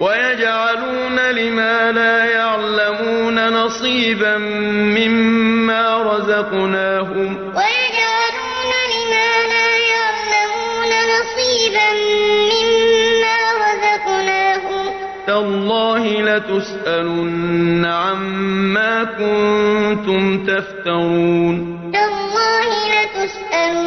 وَيَجْعَلُونَ لِمَا لَا يَعْلَمُونَ نَصِيبًا مِّمَّا رَزَقْنَاهُمْ ۗ. وَيَجْعَلُونَ لِمَا لَا يَعْلَمُونَ نَصِيبًا مِّمَّا رَزَقْنَاهُمْ ۗ. تَاللَّهِ لَتُسْأَلُنَّ عَمَّا كُنتُمْ تَفْتَرُونَ. تَاللَّهِ لَتُسْأَلُنَّ